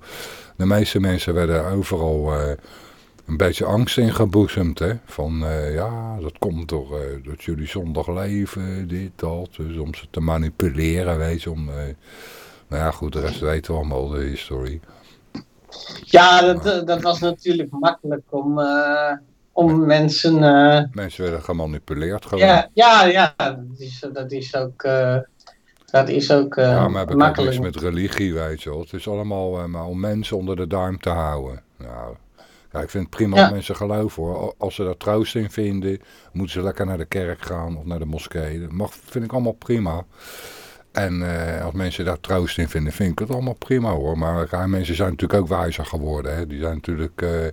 De meeste mensen werden overal eh, een beetje angst ingeboezemd, hè. Van, ja, dat komt door dat jullie zondag leven, dit, dat. Dus om ze te manipuleren, weet je, om... nou ja, goed, de rest weten we allemaal, de historie. Ja, dat, dat was natuurlijk makkelijk om, om mensen. eh, Mensen werden gemanipuleerd gewoon. ja, ja, ja, dat is, dat is ook. eh, dat is ook eh, Ja, maar heb ik ook niks met religie, weet je wel. Het is allemaal maar om mensen onder de duim te houden. Nou, ja, ik vind het prima Ja. dat mensen geloven hoor. Al- Als ze daar troost in vinden, moeten ze lekker naar de kerk gaan of naar de moskee. Dat mag, vind ik allemaal prima. En eh, als mensen daar troost in vinden, vind ik het allemaal prima hoor. Maar mensen zijn natuurlijk ook wijzer geworden. Hè. Die zijn natuurlijk, eh,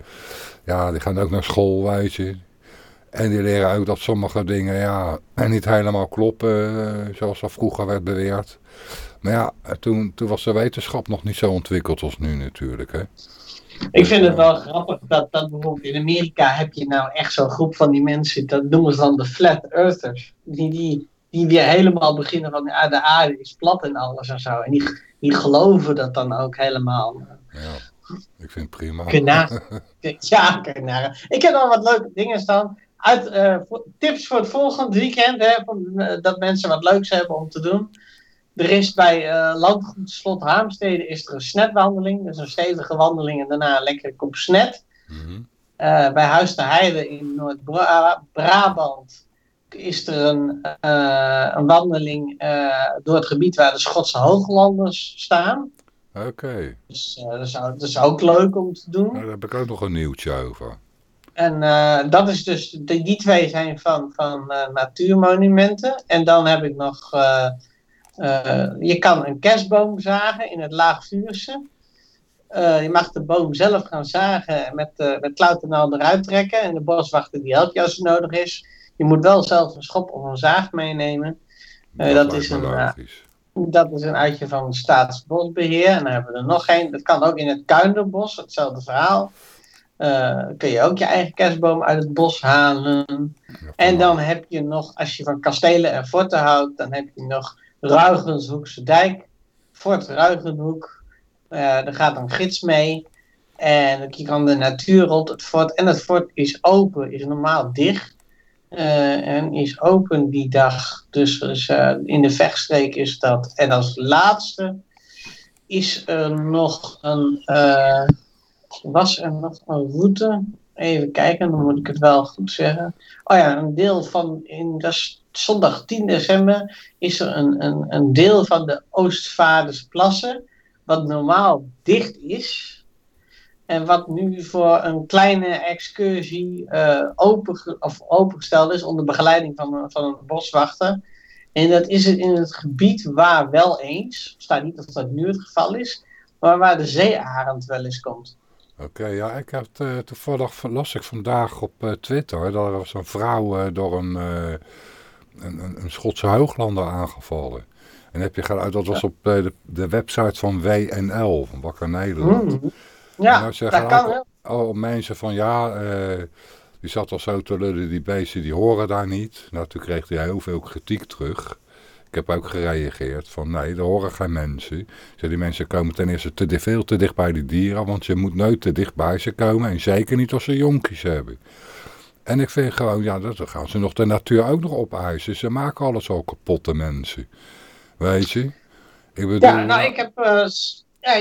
ja, die gaan ook naar school, je. En die leren ook dat sommige dingen, ja, niet helemaal kloppen, eh, zoals dat vroeger werd beweerd. Maar ja, toen, toen was de wetenschap nog niet zo ontwikkeld als nu natuurlijk, hè. Ik vind het wel grappig dat, dat bijvoorbeeld in Amerika heb je nou echt zo'n groep van die mensen, dat noemen ze dan de flat earthers. Die, die, die weer helemaal beginnen van ja, de aarde is plat en alles en zo. En die, die geloven dat dan ook helemaal. Ja, ik vind het prima. Ja, kun je nagaan. Ik heb al wat leuke dingen staan. Uit, eh, tips voor het volgende weekend, hè, eh, dat mensen wat leuks hebben om te doen. Er is bij eh, Landgoed Slot Haamstede is er een snetwandeling. Dus een stevige wandeling en daarna een lekkere kop snet. Mhm. Bij Huis de Heide in Noord-Brabant is er een, eh, een wandeling eh, door het gebied waar de Schotse hooglanders staan. Oké, Dus eh, dat, is, ook- dat is ook leuk om te doen. Nou, daar heb ik ook nog een nieuwtje over. En dat is dus, die, die twee zijn van, van natuurmonumenten. En dan heb ik nog, je kan een kerstboom zagen in het Laagvuurse. Je mag de boom zelf gaan zagen met, uh, met klauternaal eruit trekken. En de boswachter die helpt je als het nodig is. Je moet wel zelf een schop of een zaag meenemen. Eh, dat, lijkt is me een, eh, dat is een uitje van Staatsbosbeheer. En dan hebben we er nog één. Dat kan ook in het Kuinderbos, hetzelfde verhaal. Eh, kun je ook je eigen kerstboom uit het bos halen. En dan heb je nog, als je van kastelen en forten houdt, dan heb je nog Ruigenshoekse dijk, Fort Ruigenhoek. Eh daar gaat een gids mee. En je kan de natuur rond het fort. En het fort is open, is normaal dicht. Eh, en is open die dag. Dus, eh, in de vechtstreek is dat. En als laatste is er nog een. eh, was er nog een route? Even kijken, dan moet ik het wel goed zeggen. Oh ja, een deel van. In, dat zondag 10 december. Is er een, een, een deel van de Oostvaardersplassen. Wat normaal dicht is. En wat nu voor een kleine excursie eh, open, of opengesteld is onder begeleiding van, een- van een boswachter. En dat is het in het gebied waar wel eens, staat niet of dat nu het geval is, maar waar de zeearend wel eens komt. Oké, ja, ik heb eh, toevallig las ik vandaag op eh, Twitter dat er was een vrouw eh, door een, eh, een, een, Schotse hooglander aangevallen. En heb je dat was op eh, de, de website van WNL, van Wakker Nederland. Mm. Ja, nou zeggen dat kan wel. al mensen van ja, eh, die zat al zo te lullen, die beesten die horen daar niet. Nou, toen kreeg hij heel veel kritiek terug. Ik heb ook gereageerd van nee, er horen geen mensen. Zei, die mensen komen ten eerste te, veel te dicht bij die dieren, want je moet nooit te dicht bij ze komen. En zeker niet als ze jonkies hebben. En ik vind gewoon, ja, dat dan gaan ze nog de natuur ook nog opeisen. Ze maken alles al kapot, de mensen. Weet je? Ik bedoel, Ja, nou, ik heb, eh, ja,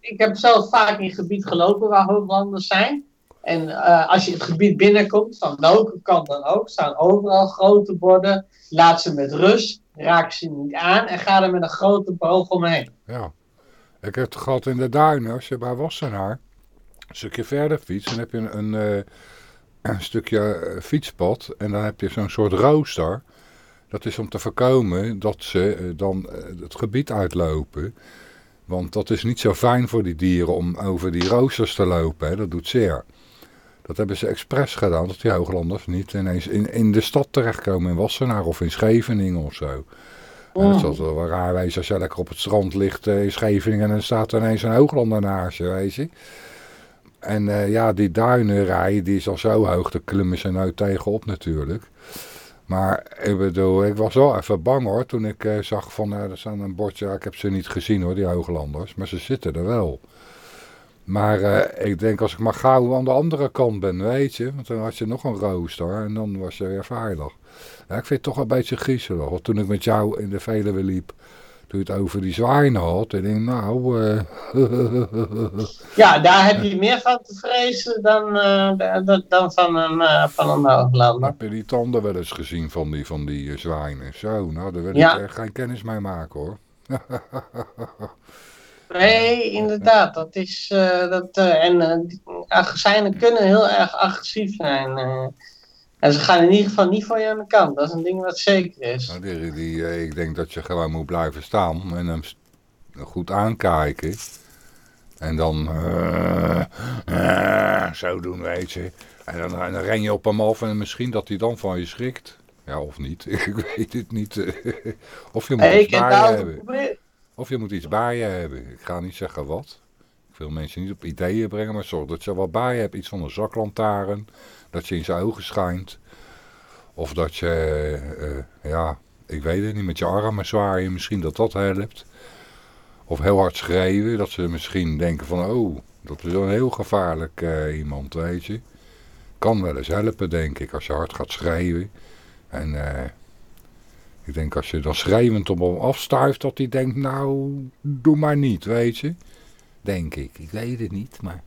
ik, heb zelf vaak in gebied gelopen waar hooglanders zijn. En eh, als je het gebied binnenkomt, van welke kant dan ook, staan overal grote borden. Laat ze met rust, raak ze niet aan en ga er met een grote boog omheen. Ja, ik heb het gehad in de duinen. Als je bij Wassenaar een stukje verder fietst, dan heb je een, een, eh, stukje eh, fietspad. En dan heb je zo'n soort rooster. Dat is om te voorkomen dat ze dan het gebied uitlopen. Want dat is niet zo fijn voor die dieren om over die roosters te lopen. Hè. Dat doet zeer. Dat hebben ze expres gedaan, dat die hooglanders niet ineens in, in de stad terechtkomen. In Wassenaar of in Scheveningen of zo. En het zal wel raar wezen als je lekker op het strand ligt eh, in Scheveningen en dan staat er ineens een hooglander naast je, weet je. En eh, ja, die duinenrij, die is al zo hoog, daar klimmen ze nou tegenop natuurlijk. Maar ik bedoel, ik was wel even bang hoor, toen ik eh, zag van, eh, er staan een bordje, ik heb ze niet gezien hoor, die hooglanders, maar ze zitten er wel. Maar eh, ik denk als ik maar gauw aan de andere kant ben, weet je, want dan had je nog een rooster en dan was je weer veilig. Ja, ik vind het toch een beetje griezelig. Want toen ik met jou in de Veluwe liep, toen je het over die zwijnen had, en ik denk, nou, eh, Ja, daar heb je meer van te vrezen dan, eh, dan, van een, eh, van een hooglander. heb je die tanden wel eens gezien van die, van die zwijnen? Zo, nou, daar wil Ja. ik echt geen kennis mee maken hoor. Nee, inderdaad. Dat is, dat, en die kunnen heel erg agressief zijn. En ze gaan in ieder geval niet voor je aan de kant. Dat is een ding wat zeker is. Nou, die, die, eh, ik denk dat je gewoon moet blijven staan en hem goed aankijken. En dan eh, zo doen, weet je. En dan, en dan ren je op hem af en misschien dat hij dan van je schrikt. Ja, of niet. Ik weet het niet. of je moet Hey, iets bij je hebben. Of je moet iets bij je hebben. Ik ga niet zeggen wat. Ik wil mensen niet op ideeën brengen, maar zorg dat je wat bij je hebt. Iets van een zaklantaarn. Dat je in zijn ogen schijnt. Of dat je, eh, ja, ik weet het niet, met je armen zwaaien. Misschien dat dat helpt. Of heel hard schreeuwen. Dat ze misschien denken van, oh, dat is een heel gevaarlijk eh, iemand, weet je. Kan wel eens helpen, denk ik, als je hard gaat schreeuwen. En eh, ik denk als je dan schreeuwend op hem afstuift, dat hij denkt, nou, doe maar niet, weet je. Denk ik. Ik weet het niet, maar...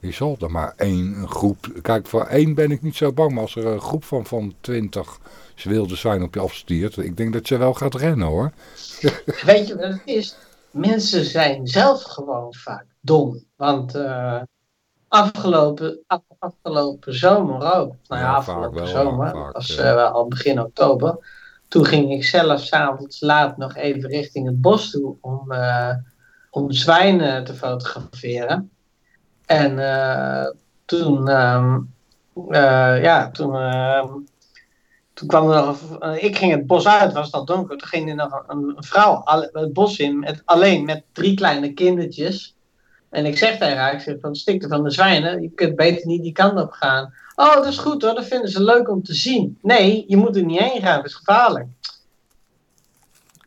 Je zal er maar één groep... Kijk, voor één ben ik niet zo bang, maar als er een groep van, van twintig wilde zijn op je afstiert, ik denk dat je wel gaat rennen, hoor. Weet je wat het is? Mensen zijn zelf gewoon vaak dom. Want eh, afgelopen, af- afgelopen zomer ook. Nou ja, afgelopen wel, zomer. vaak, was eh, al begin oktober. Toen ging ik zelf s'avonds laat nog even richting het bos toe om, eh, om zwijnen te fotograferen. En eh, toen, ehm, eh, ja, toen, ehm, toen kwam er nog, een- ik ging het bos uit, was al donker. Toen ging er nog een, een vrouw alle- het bos in, met, alleen met drie kleine kindertjes. En ik zeg tegen haar, ik zeg van stikte van de zwijnen, je kunt beter niet die kant op gaan. Oh, dat is goed hoor, dat vinden ze leuk om te zien. Nee, je moet er niet heen gaan, dat is gevaarlijk.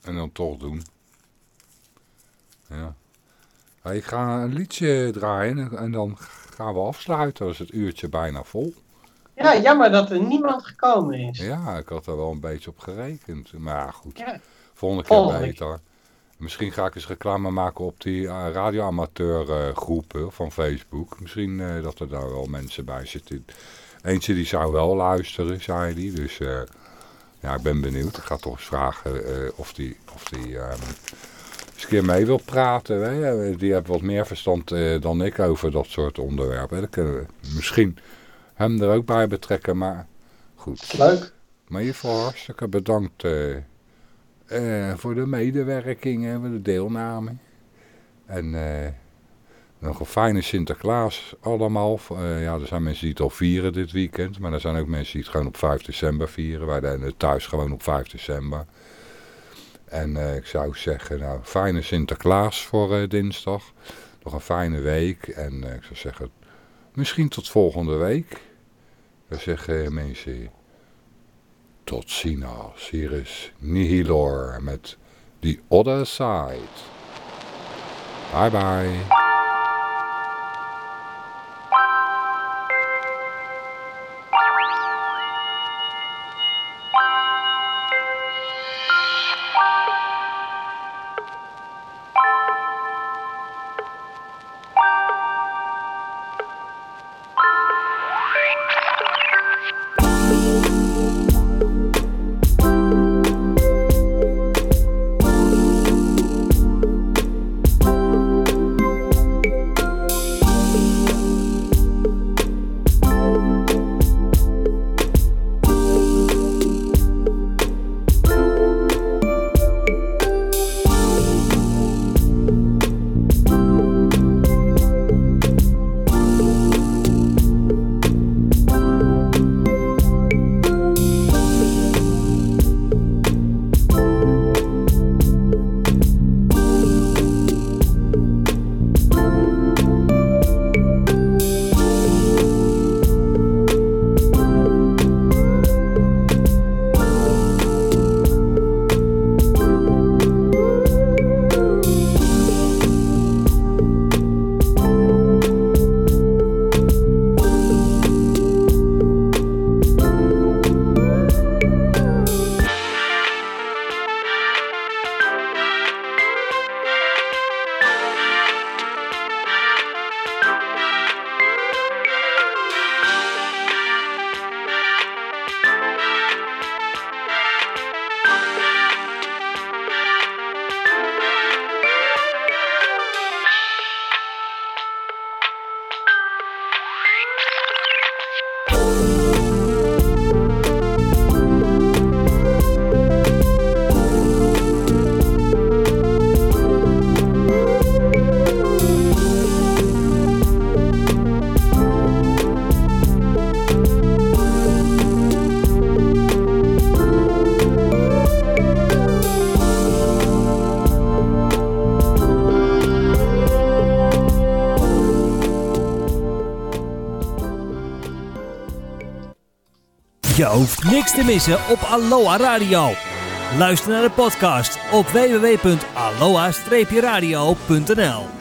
En dan toch doen. Ja. Ik ga een liedje draaien en, dan gaan we afsluiten. Dan is het uurtje bijna vol. Ja, jammer dat er niemand gekomen is. Ja, ik had er wel een beetje op gerekend. Maar ja, goed. Ja. Volgende keer Volgende beter. Misschien ga ik eens reclame maken op die uh, radioamateur eh, groepen van Facebook. Misschien eh, dat er daar wel mensen bij zitten. Eentje die zou wel luisteren, zei hij. Dus eh, ja, ik ben benieuwd. Ik ga toch eens vragen eh, of die, of die ehm, eens een keer mee wil praten. Hè? Die heeft wat meer verstand eh, dan ik over dat soort onderwerpen. Dan kunnen we misschien hem er ook bij betrekken. Maar goed. Leuk. Maar in ieder geval hartstikke bedankt eh, eh, voor de medewerking en voor de deelname. En nog een fijne Sinterklaas allemaal. Ja, er zijn mensen die het al vieren dit weekend. Maar er zijn ook mensen die het gewoon op 5 december vieren. Wij zijn thuis gewoon op 5 december. En eh, ik zou zeggen, nou, fijne Sinterklaas voor eh, dinsdag. Nog een fijne week. En eh, ik zou zeggen, misschien tot volgende week. Zou zeggen, mensen... Tot ziens. Hier is Nihilor met The Other Side. Bye bye. Hoeft niks te missen op Aloha Radio. Luister naar de podcast op www.aloha-radio.nl